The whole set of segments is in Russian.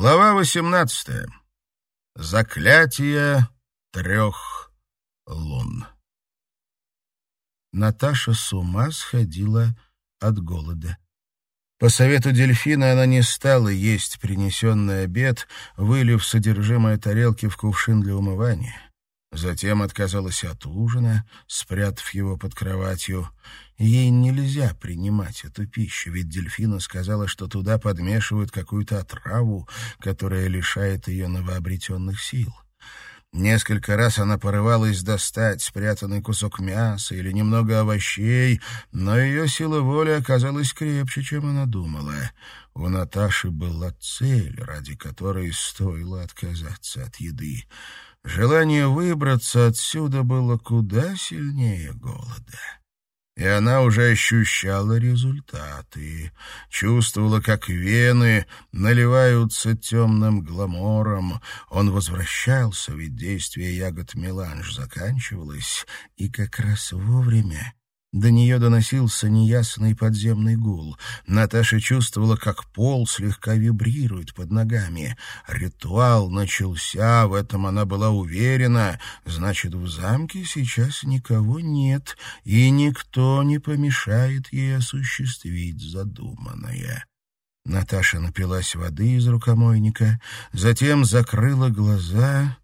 Глава 18. Заклятие трех лун. Наташа с ума сходила от голода. По совету дельфина она не стала есть принесенный обед, вылив содержимое тарелки в кувшин для умывания. Затем отказалась от ужина, спрятав его под кроватью. Ей нельзя принимать эту пищу, ведь дельфина сказала, что туда подмешивают какую-то отраву, которая лишает ее новообретенных сил. Несколько раз она порывалась достать спрятанный кусок мяса или немного овощей, но ее сила воли оказалась крепче, чем она думала. У Наташи была цель, ради которой стоило отказаться от еды. Желание выбраться отсюда было куда сильнее голода. И она уже ощущала результаты, чувствовала, как вены наливаются темным гламором. Он возвращался, ведь действие ягод меланж заканчивалось, и как раз вовремя до нее доносился неясный подземный гул. Наташа чувствовала, как пол слегка вибрирует под ногами. Ритуал начался, в этом она была уверена. Значит, в замке сейчас никого нет, и никто не помешает ей осуществить задуманное. Наташа напилась воды из рукомойника, затем закрыла глаза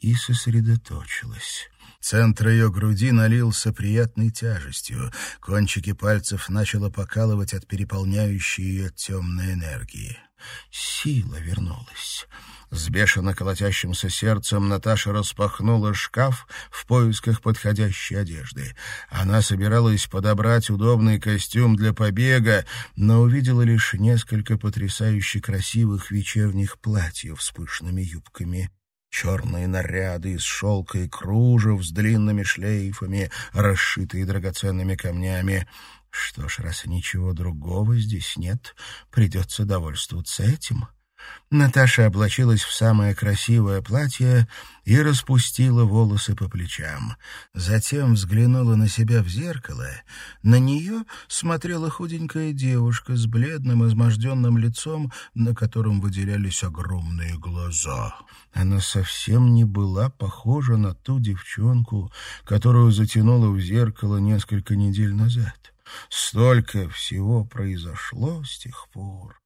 и сосредоточилась. Центр ее груди налился приятной тяжестью. Кончики пальцев начало покалывать от переполняющей ее темной энергии. Сила вернулась. С бешено колотящимся сердцем Наташа распахнула шкаф в поисках подходящей одежды. Она собиралась подобрать удобный костюм для побега, но увидела лишь несколько потрясающе красивых вечерних платьев с пышными юбками черные наряды из шелка и кружев с длинными шлейфами, расшитые драгоценными камнями. Что ж, раз ничего другого здесь нет, придется довольствоваться этим. Наташа облачилась в самое красивое платье и распустила волосы по плечам. Затем взглянула на себя в зеркало. На нее смотрела худенькая девушка с бледным, изможденным лицом, на котором выделялись огромные глаза. Она совсем не была похожа на ту девчонку, которую затянула в зеркало несколько недель назад. Столько всего произошло с тех пор.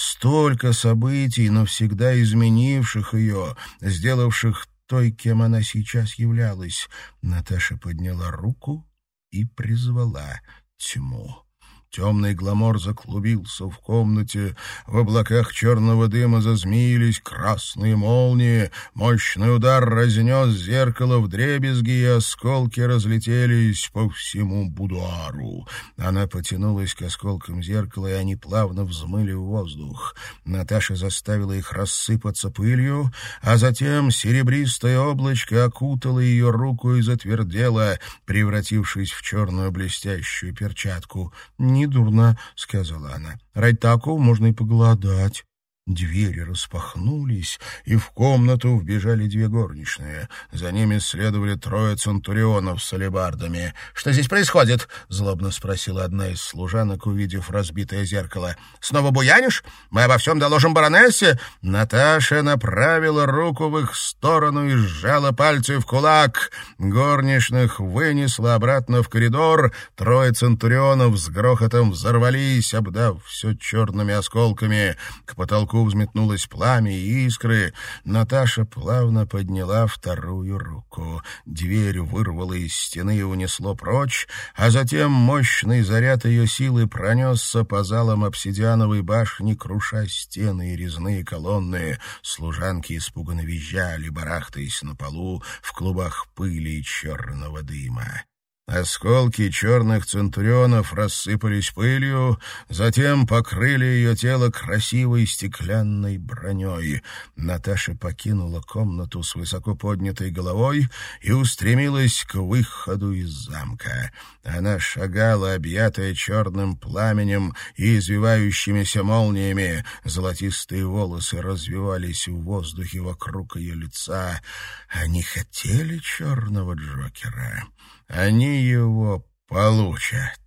Столько событий, навсегда изменивших ее, сделавших той, кем она сейчас являлась. Наташа подняла руку и призвала тьму. Темный гламор заклубился в комнате, в облаках черного дыма зазмеились красные молнии, мощный удар разнес зеркало в дребезги, и осколки разлетелись по всему будуару. Она потянулась к осколкам зеркала, и они плавно взмыли в воздух. Наташа заставила их рассыпаться пылью, а затем серебристое облачко окутало ее руку и затвердело, превратившись в черную блестящую перчатку — недурно», — сказала она. «Ради такого можно и поголодать». Двери распахнулись, и в комнату вбежали две горничные. За ними следовали трое центурионов с алебардами. «Что здесь происходит?» — злобно спросила одна из служанок, увидев разбитое зеркало. «Снова буянишь? Мы обо всем доложим баронессе?» Наташа направила руку в их сторону и сжала пальцы в кулак. Горничных вынесла обратно в коридор. Трое центурионов с грохотом взорвались, обдав все черными осколками. К потолку потолку взметнулось пламя и искры. Наташа плавно подняла вторую руку. Дверь вырвала из стены и унесло прочь, а затем мощный заряд ее силы пронесся по залам обсидиановой башни, круша стены и резные колонны. Служанки испуганно визжали, барахтаясь на полу в клубах пыли и черного дыма. Осколки черных центурионов рассыпались пылью, затем покрыли ее тело красивой стеклянной броней. Наташа покинула комнату с высоко поднятой головой и устремилась к выходу из замка. Она шагала, объятая черным пламенем и извивающимися молниями. Золотистые волосы развивались в воздухе вокруг ее лица. Они хотели черного Джокера. Они его получат.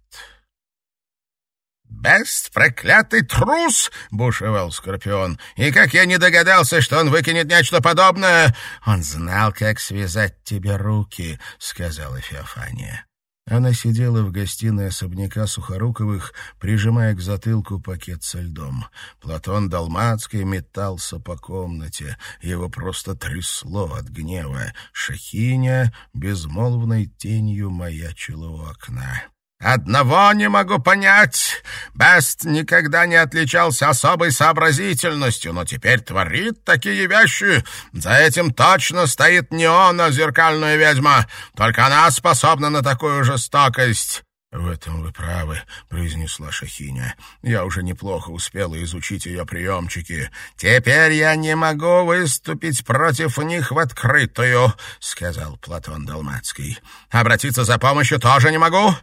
«Бест, проклятый трус!» — бушевал Скорпион. «И как я не догадался, что он выкинет нечто подобное!» «Он знал, как связать тебе руки», — сказала Феофания. Она сидела в гостиной особняка Сухоруковых, прижимая к затылку пакет со льдом. Платон Далмацкий метался по комнате. Его просто трясло от гнева. Шахиня безмолвной тенью маячила у окна. «Одного не могу понять. Бест никогда не отличался особой сообразительностью, но теперь творит такие вещи. За этим точно стоит не он, а зеркальная ведьма. Только она способна на такую жестокость». «В этом вы правы», — произнесла Шахиня. «Я уже неплохо успела изучить ее приемчики. Теперь я не могу выступить против них в открытую», — сказал Платон Далмацкий. «Обратиться за помощью тоже не могу.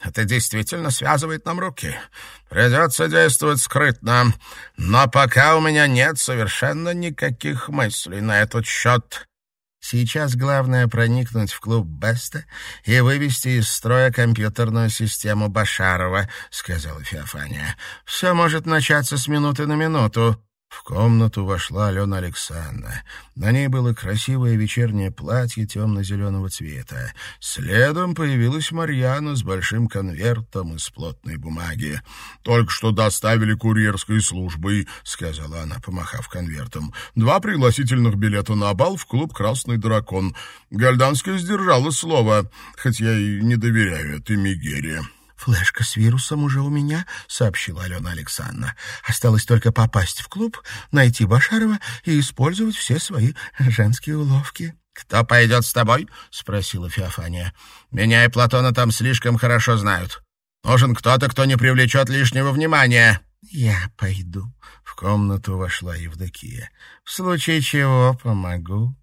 Это действительно связывает нам руки. Придется действовать скрытно. Но пока у меня нет совершенно никаких мыслей на этот счет. Сейчас главное проникнуть в клуб Беста и вывести из строя компьютерную систему Башарова, — сказала Феофания. — Все может начаться с минуты на минуту. В комнату вошла Алена Александровна. На ней было красивое вечернее платье темно-зеленого цвета. Следом появилась Марьяна с большим конвертом из плотной бумаги. «Только что доставили курьерской службой», — сказала она, помахав конвертом. «Два пригласительных билета на бал в клуб «Красный дракон». Гальданская сдержала слово, хоть я и не доверяю этой Мегере». «Флешка с вирусом уже у меня», — сообщила Алена Александровна. «Осталось только попасть в клуб, найти Башарова и использовать все свои женские уловки». «Кто пойдет с тобой?» — спросила Феофания. «Меня и Платона там слишком хорошо знают. Нужен кто-то, кто не привлечет лишнего внимания». «Я пойду». В комнату вошла Евдокия. «В случае чего помогу».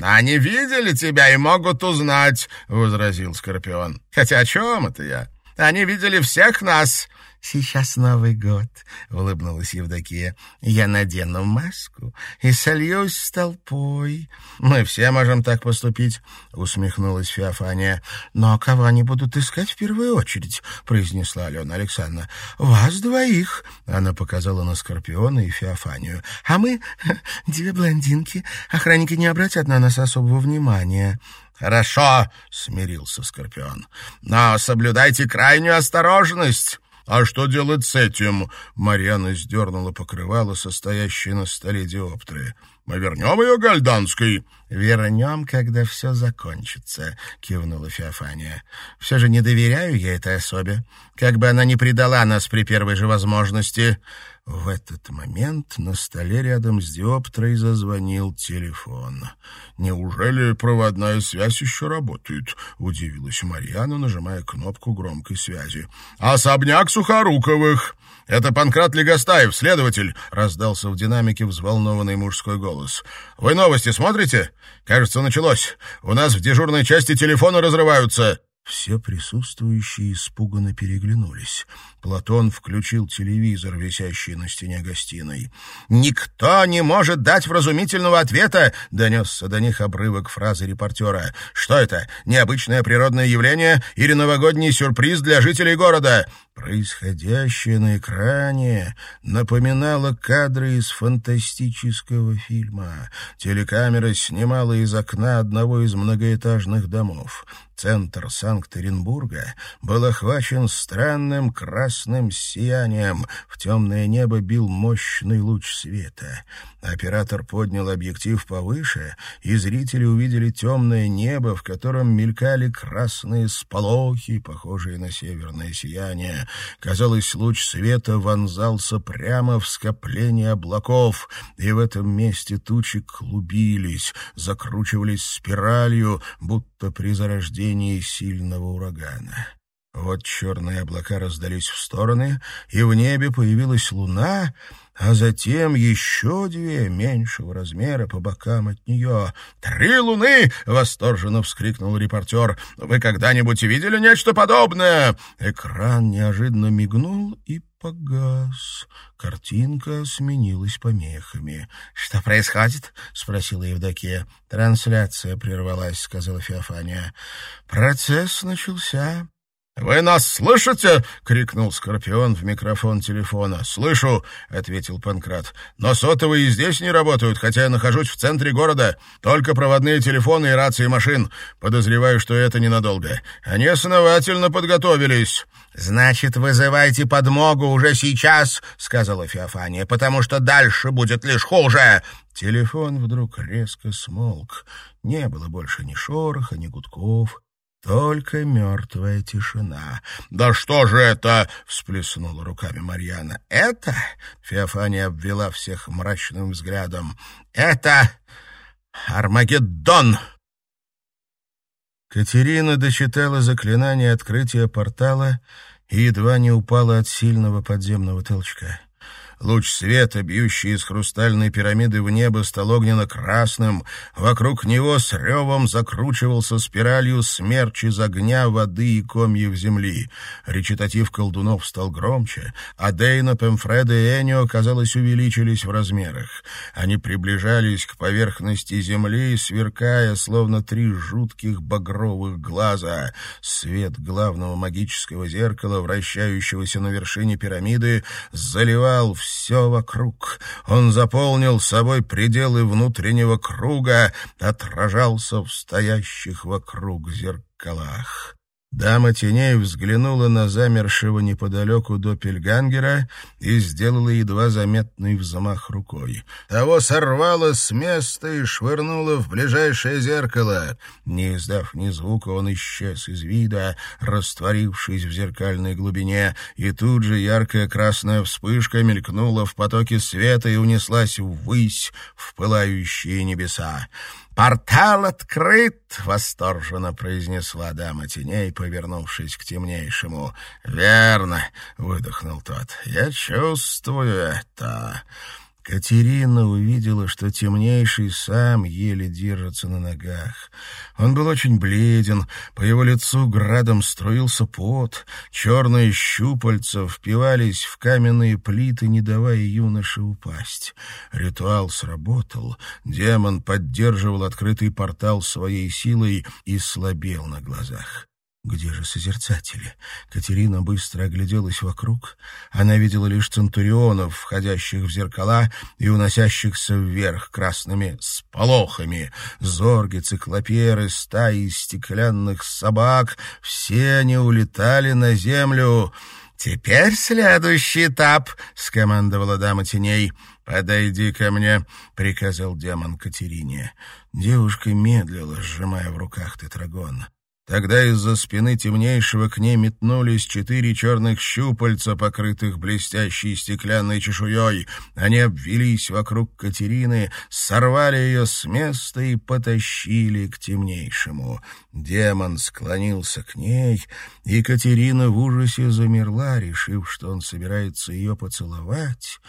«Они видели тебя и могут узнать», — возразил Скорпион. «Хотя о чем это я? Они видели всех нас. «Сейчас Новый год», — улыбнулась Евдокия. «Я надену маску и сольюсь с толпой». «Мы все можем так поступить», — усмехнулась Феофания. «Но кого они будут искать в первую очередь?» — произнесла Алена Александровна. «Вас двоих», — она показала на Скорпиона и Феофанию. «А мы две блондинки. Охранники не обратят на нас особого внимания». «Хорошо», — смирился Скорпион. «Но соблюдайте крайнюю осторожность». «А что делать с этим?» Марьяна сдернула покрывало, состоящее на столе диоптры. «Мы вернем ее Гальданской?» «Вернем, когда все закончится», — кивнула Феофания. «Все же не доверяю я этой особе. Как бы она ни предала нас при первой же возможности». В этот момент на столе рядом с диоптрой зазвонил телефон. «Неужели проводная связь еще работает?» — удивилась Марьяна, нажимая кнопку громкой связи. «Особняк Сухоруковых!» «Это Панкрат Легостаев, следователь!» — раздался в динамике взволнованный мужской голос. «Вы новости смотрите? Кажется, началось. У нас в дежурной части телефоны разрываются». Все присутствующие испуганно переглянулись. Платон включил телевизор, висящий на стене гостиной. «Никто не может дать вразумительного ответа!» — донесся до них обрывок фразы репортера. «Что это? Необычное природное явление или новогодний сюрприз для жителей города?» Происходящее на экране напоминало кадры из фантастического фильма. Телекамера снимала из окна одного из многоэтажных домов. Центр Санкт-Петербурга был охвачен странным красным сиянием. В темное небо бил мощный луч света. Оператор поднял объектив повыше, и зрители увидели темное небо, в котором мелькали красные сполохи, похожие на северное сияние. Казалось, луч света вонзался прямо в скопление облаков, и в этом месте тучи клубились, закручивались спиралью, будто при зарождении сильного урагана. Вот черные облака раздались в стороны, и в небе появилась луна, а затем еще две меньшего размера по бокам от нее. «Три луны!» — восторженно вскрикнул репортер. «Вы когда-нибудь видели нечто подобное?» Экран неожиданно мигнул и погас. Картинка сменилась помехами. «Что происходит?» — спросила Евдокия. «Трансляция прервалась», — сказала Феофания. «Процесс начался». «Вы нас слышите?» — крикнул Скорпион в микрофон телефона. «Слышу», — ответил Панкрат. «Но сотовые здесь не работают, хотя я нахожусь в центре города. Только проводные телефоны и рации машин. Подозреваю, что это ненадолго. Они основательно подготовились». «Значит, вызывайте подмогу уже сейчас», — сказала Феофания, «потому что дальше будет лишь хуже». Телефон вдруг резко смолк. Не было больше ни шороха, ни гудков. Только мертвая тишина. «Да что же это?» — всплеснула руками Марьяна. «Это?» — Феофания обвела всех мрачным взглядом. «Это Армагеддон!» Катерина дочитала заклинание открытия портала и едва не упала от сильного подземного толчка. Луч света, бьющий из хрустальной пирамиды в небо, стал огненно-красным. Вокруг него с ревом закручивался спиралью смерч из огня, воды и комьев земли. Речитатив колдунов стал громче, а Дейна, Пемфреда и Энио, казалось, увеличились в размерах. Они приближались к поверхности земли, сверкая, словно три жутких багровых глаза. Свет главного магического зеркала, вращающегося на вершине пирамиды, заливал все все вокруг. Он заполнил собой пределы внутреннего круга, отражался в стоящих вокруг зеркалах. Дама теней взглянула на замершего неподалеку Доппельгангера и сделала едва заметный взмах рукой. Того сорвало с места и швырнуло в ближайшее зеркало. Не издав ни звука, он исчез из вида, растворившись в зеркальной глубине, и тут же яркая красная вспышка мелькнула в потоке света и унеслась ввысь, в пылающие небеса. «Портал открыт!» — восторженно произнесла дама теней, повернувшись к темнейшему. «Верно!» — выдохнул тот. «Я чувствую это!» Катерина увидела, что темнейший сам еле держится на ногах. Он был очень бледен, по его лицу градом струился пот, черные щупальца впивались в каменные плиты, не давая юноше упасть. Ритуал сработал, демон поддерживал открытый портал своей силой и слабел на глазах. Где же созерцатели? Катерина быстро огляделась вокруг. Она видела лишь центурионов, входящих в зеркала и уносящихся вверх красными сполохами. Зорги, циклоперы, стаи стеклянных собак — все они улетали на землю. «Теперь следующий этап», — скомандовала дама теней. «Подойди ко мне», — приказал демон Катерине. Девушка медлила, сжимая в руках тетрагон. Тогда из-за спины темнейшего к ней метнулись четыре черных щупальца, покрытых блестящей стеклянной чешуей. Они обвелись вокруг Катерины, сорвали ее с места и потащили к темнейшему. Демон склонился к ней, и Катерина в ужасе замерла, решив, что он собирается ее поцеловать.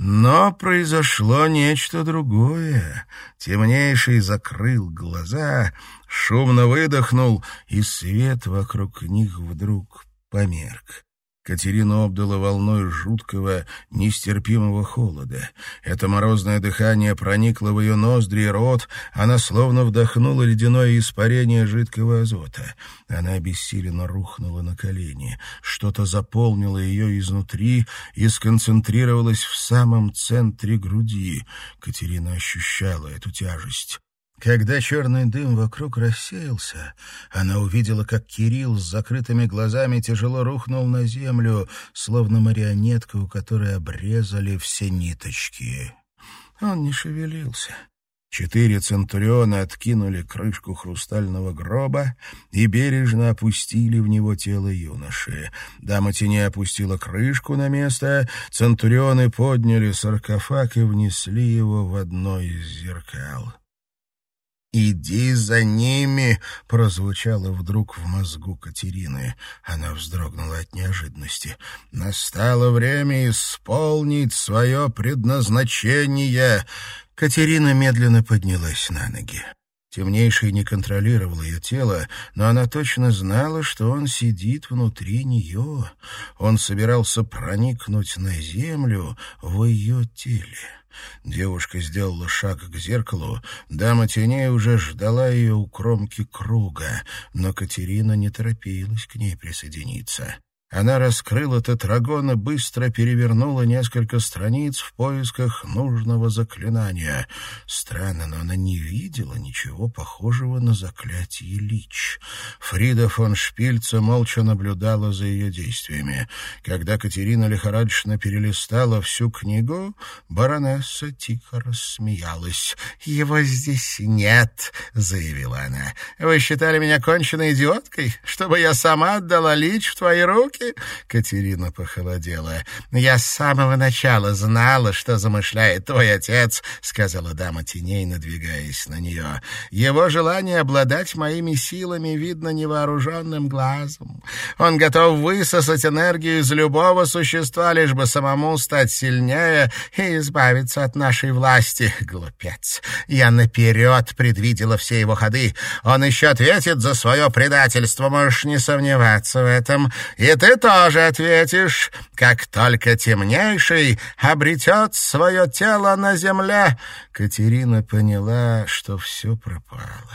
Но произошло нечто другое. Темнейший закрыл глаза, шумно выдохнул, и свет вокруг них вдруг померк. Катерину обдало волной жуткого, нестерпимого холода. Это морозное дыхание проникло в ее ноздри и рот, она словно вдохнула ледяное испарение жидкого азота. Она обессиленно рухнула на колени. Что-то заполнило ее изнутри и сконцентрировалось в самом центре груди. Катерина ощущала эту тяжесть. Когда черный дым вокруг рассеялся, она увидела, как Кирилл с закрытыми глазами тяжело рухнул на землю, словно марионетка, у которой обрезали все ниточки. Он не шевелился. Четыре центуриона откинули крышку хрустального гроба и бережно опустили в него тело юноши. Дама теней опустила крышку на место, центурионы подняли саркофаг и внесли его в одно из зеркал. «Иди за ними!» — прозвучало вдруг в мозгу Катерины. Она вздрогнула от неожиданности. «Настало время исполнить свое предназначение!» Катерина медленно поднялась на ноги. Темнейший не контролировал ее тело, но она точно знала, что он сидит внутри нее. Он собирался проникнуть на землю в ее теле. Девушка сделала шаг к зеркалу. Дама теней уже ждала ее у кромки круга, но Катерина не торопилась к ней присоединиться. Она раскрыла тетрагон и быстро перевернула несколько страниц в поисках нужного заклинания. Странно, но она не видела ничего похожего на заклятие Лич. Фрида фон Шпильца молча наблюдала за ее действиями. Когда Катерина лихорадочно перелистала всю книгу, баронесса тихо рассмеялась. «Его здесь нет», — заявила она. «Вы считали меня конченной идиоткой, чтобы я сама отдала Лич в твои руки?» Руки?» Катерина похолодела. «Я с самого начала знала, что замышляет твой отец», — сказала дама теней, надвигаясь на нее. «Его желание обладать моими силами видно невооруженным глазом. Он готов высосать энергию из любого существа, лишь бы самому стать сильнее и избавиться от нашей власти. Глупец! Я наперед предвидела все его ходы. Он еще ответит за свое предательство, можешь не сомневаться в этом. И ты ты тоже ответишь, как только темнейший обретет свое тело на земле». Катерина поняла, что все пропало.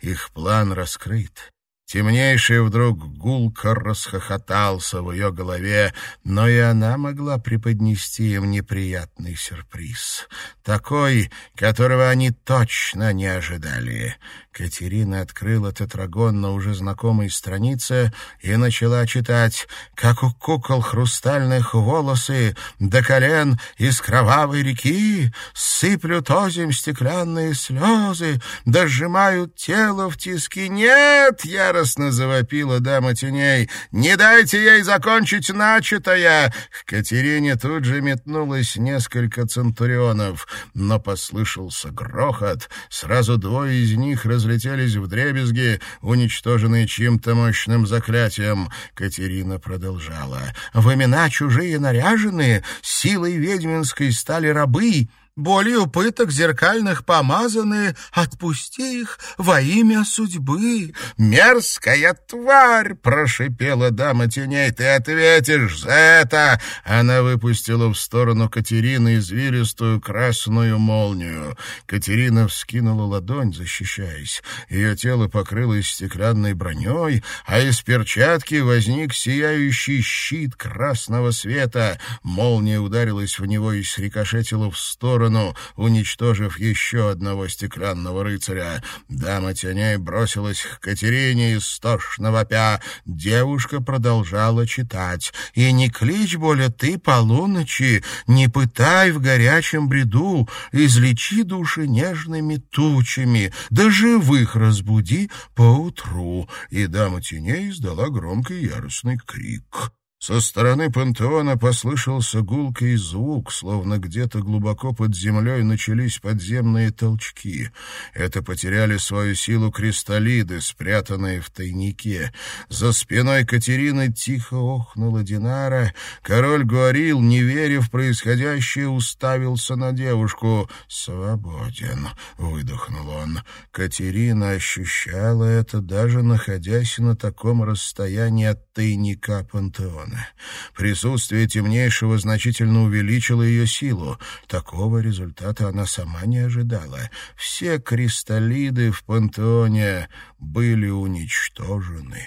Их план раскрыт. Темнейший вдруг гулко расхохотался в ее голове, но и она могла преподнести им неприятный сюрприз. Такой, которого они точно не ожидали. Катерина открыла тетрагон на уже знакомой странице и начала читать «Как у кукол хрустальных волосы до колен из кровавой реки сыплют озим стеклянные слезы, дожимают тело в тиски. Нет, яростно завопила дама теней, не дайте ей закончить начатое!» К Катерине тут же метнулось несколько центурионов, но послышался грохот, сразу двое из них раз разлетелись в дребезги, уничтоженные чьим-то мощным заклятием. Катерина продолжала. «В имена чужие наряженные, силой ведьминской стали рабы, болью пыток зеркальных помазаны, отпусти их во имя судьбы. Мерзкая тварь, прошипела дама теней, ты ответишь за это. Она выпустила в сторону Катерины извилистую красную молнию. Катерина вскинула ладонь, защищаясь. Ее тело покрылось стеклянной броней, а из перчатки возник сияющий щит красного света. Молния ударилась в него и срикошетила в сторону сторону, уничтожив еще одного стеклянного рыцаря. Дама теней бросилась к Катерине истошно вопя. Девушка продолжала читать. «И не клич более ты полуночи, не пытай в горячем бреду, излечи души нежными тучами, да живых разбуди поутру». И дама теней издала громкий яростный крик. Со стороны пантеона послышался гулкий звук, словно где-то глубоко под землей начались подземные толчки. Это потеряли свою силу кристаллиды, спрятанные в тайнике. За спиной Катерины тихо охнула Динара. Король говорил, не веря в происходящее, уставился на девушку. «Свободен», — выдохнул он. Катерина ощущала это, даже находясь на таком расстоянии от тайника пантеона. Присутствие темнейшего значительно увеличило ее силу. Такого результата она сама не ожидала. Все кристаллиды в пантеоне были уничтожены.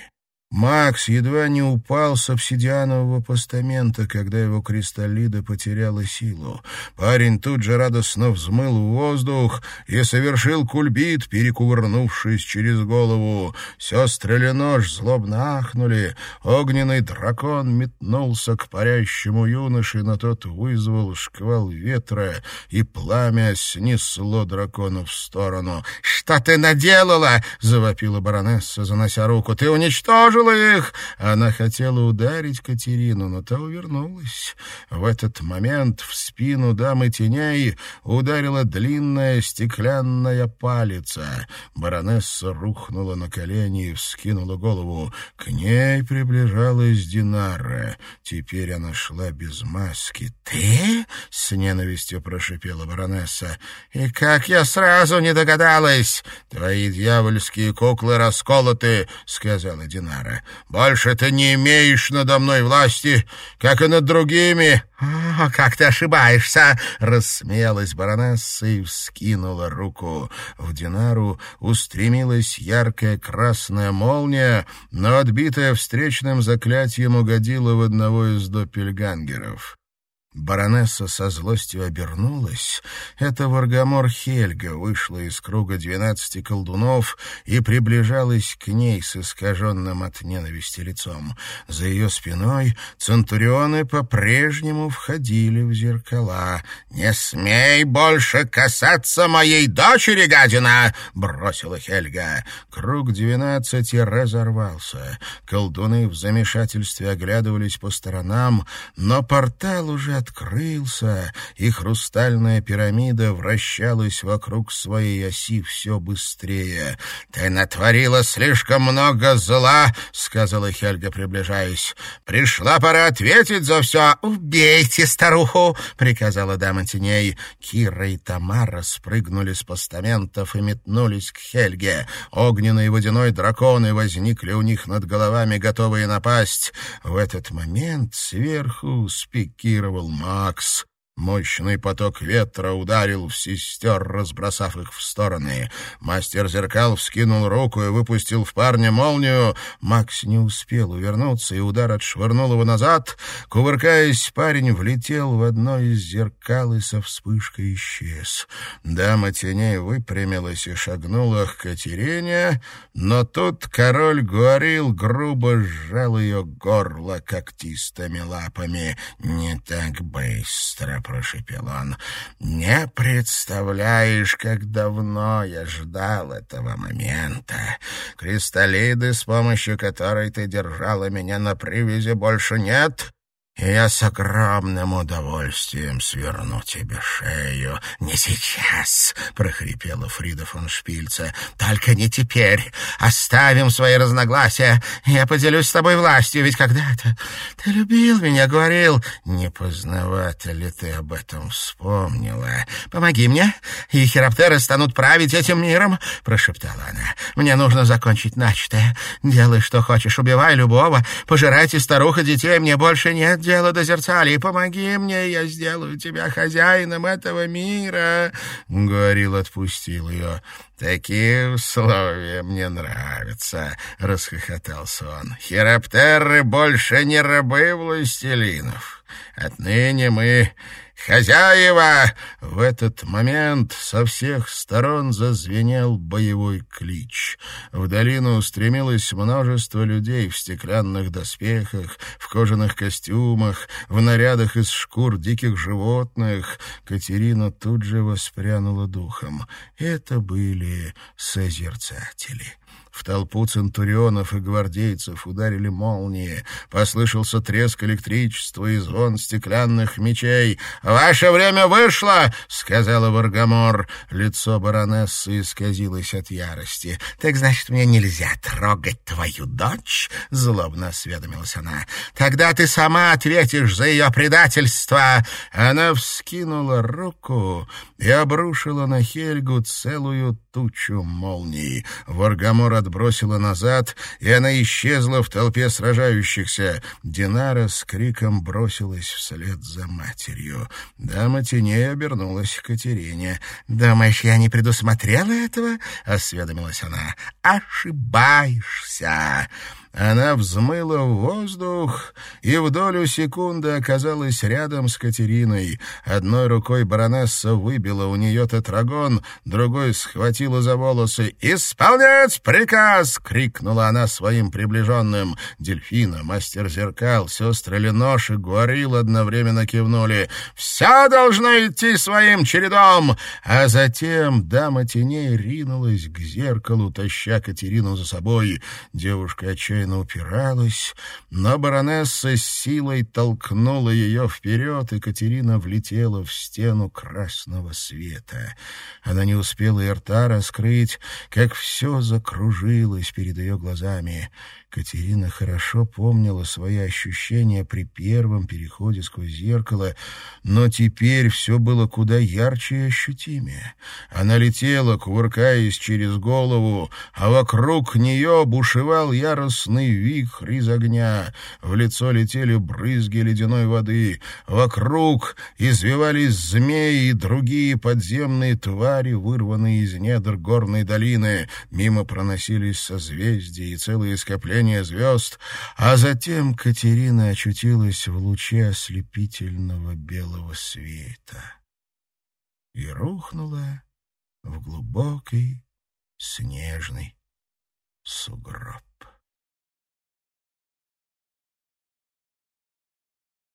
Макс едва не упал с обсидианового постамента, когда его кристаллида потеряла силу. Парень тут же радостно взмыл в воздух и совершил кульбит, перекувырнувшись через голову. Сестры Ленож злобно ахнули. Огненный дракон метнулся к парящему юноше, но тот вызвал шквал ветра, и пламя снесло дракона в сторону. «Что ты наделала?» — завопила баронесса, занося руку. «Ты уничтожил уничтожила их!» Она хотела ударить Катерину, но та увернулась. В этот момент в спину дамы теней ударила длинная стеклянная палица. Баронесса рухнула на колени и вскинула голову. К ней приближалась Динара. Теперь она шла без маски. «Ты?» — с ненавистью прошипела баронесса. «И как я сразу не догадалась! Твои дьявольские куклы расколоты, — сказала Динара. Больше ты не имеешь надо мной власти, как и над другими. «О, как ты ошибаешься!» — рассмеялась баронесса и вскинула руку. В Динару устремилась яркая красная молния, но отбитая встречным заклятием угодила в одного из доппельгангеров. Баронесса со злостью обернулась. Это Варгамор Хельга вышла из круга двенадцати колдунов и приближалась к ней с искаженным от ненависти лицом. За ее спиной центурионы по-прежнему входили в зеркала. «Не смей больше касаться моей дочери, гадина!» — бросила Хельга. Круг двенадцати разорвался. Колдуны в замешательстве оглядывались по сторонам, но портал уже открылся, и хрустальная пирамида вращалась вокруг своей оси все быстрее. «Ты натворила слишком много зла», — сказала Хельга, приближаясь. «Пришла пора ответить за все». «Убейте старуху», — приказала дама теней. Кира и Тамара спрыгнули с постаментов и метнулись к Хельге. Огненные водяной драконы возникли у них над головами, готовые напасть. В этот момент сверху спикировал Макс. Мощный поток ветра ударил в сестер, разбросав их в стороны. Мастер зеркал вскинул руку и выпустил в парня молнию. Макс не успел увернуться, и удар отшвырнул его назад. Кувыркаясь, парень влетел в одно из зеркал и со вспышкой исчез. Дама теней выпрямилась и шагнула к Катерине, но тут король говорил, грубо сжал ее горло когтистыми лапами. «Не так быстро!» Прошепел он. «Не представляешь, как давно я ждал этого момента. Кристаллиды, с помощью которой ты держала меня на привязи, больше нет, я с огромным удовольствием сверну тебе шею. Не сейчас, прохрипела Фрида фон Шпильце. Только не теперь. Оставим свои разногласия. Я поделюсь с тобой властью, ведь когда-то ты любил меня, говорил. Не поздновато ли ты об этом вспомнила? Помоги мне, и хироптеры станут править этим миром, прошептала она. Мне нужно закончить начатое. Делай, что хочешь, убивай любого, пожирайте старух и детей, мне больше нет дело до зерцалей. Помоги мне, я сделаю тебя хозяином этого мира!» Говорил, отпустил ее. «Такие условия мне нравятся», — расхохотался он. «Хироптеры больше не рабы властелинов. Отныне мы «Хозяева!» В этот момент со всех сторон зазвенел боевой клич. В долину устремилось множество людей в стеклянных доспехах, в кожаных костюмах, в нарядах из шкур диких животных. Катерина тут же воспрянула духом. Это были созерцатели. В толпу центурионов и гвардейцев ударили молнии. Послышался треск электричества и звон стеклянных мечей. «Ваше время вышло!» — сказала Варгамор. Лицо баронессы исказилось от ярости. «Так значит, мне нельзя трогать твою дочь?» — злобно осведомилась она. «Тогда ты сама ответишь за ее предательство!» Она вскинула руку и обрушила на Хельгу целую тучу молний. Варгамор отбросило назад, и она исчезла в толпе сражающихся. Динара с криком бросилась вслед за матерью. Дама теней обернулась к Катерине. «Думаешь, я не предусмотрела этого?» — осведомилась она. «Ошибаешься!» Она взмыла в воздух и в долю секунды оказалась рядом с Катериной. Одной рукой баронесса выбила у нее тетрагон, другой схватила за волосы. «Исполнять приказ!» — крикнула она своим приближенным. Дельфина, мастер зеркал, сестры Ленош и Гуарил одновременно кивнули. «Все должно идти своим чередом!» А затем дама теней ринулась к зеркалу, таща Катерину за собой. Девушка отчаянно отчаянно упиралась, но баронесса с силой толкнула ее вперед, и Катерина влетела в стену красного света. Она не успела и рта раскрыть, как все закружилось перед ее глазами. Катерина хорошо помнила свои ощущения при первом переходе сквозь зеркало, но теперь все было куда ярче и ощутимее. Она летела, кувыркаясь через голову, а вокруг нее бушевал яростный вихрь из огня. В лицо летели брызги ледяной воды. Вокруг извивались змеи и другие подземные твари, вырванные из недр горной долины. Мимо проносились созвездия и целые скопления звезд, а затем Катерина очутилась в луче ослепительного белого света и рухнула в глубокий снежный сугроб.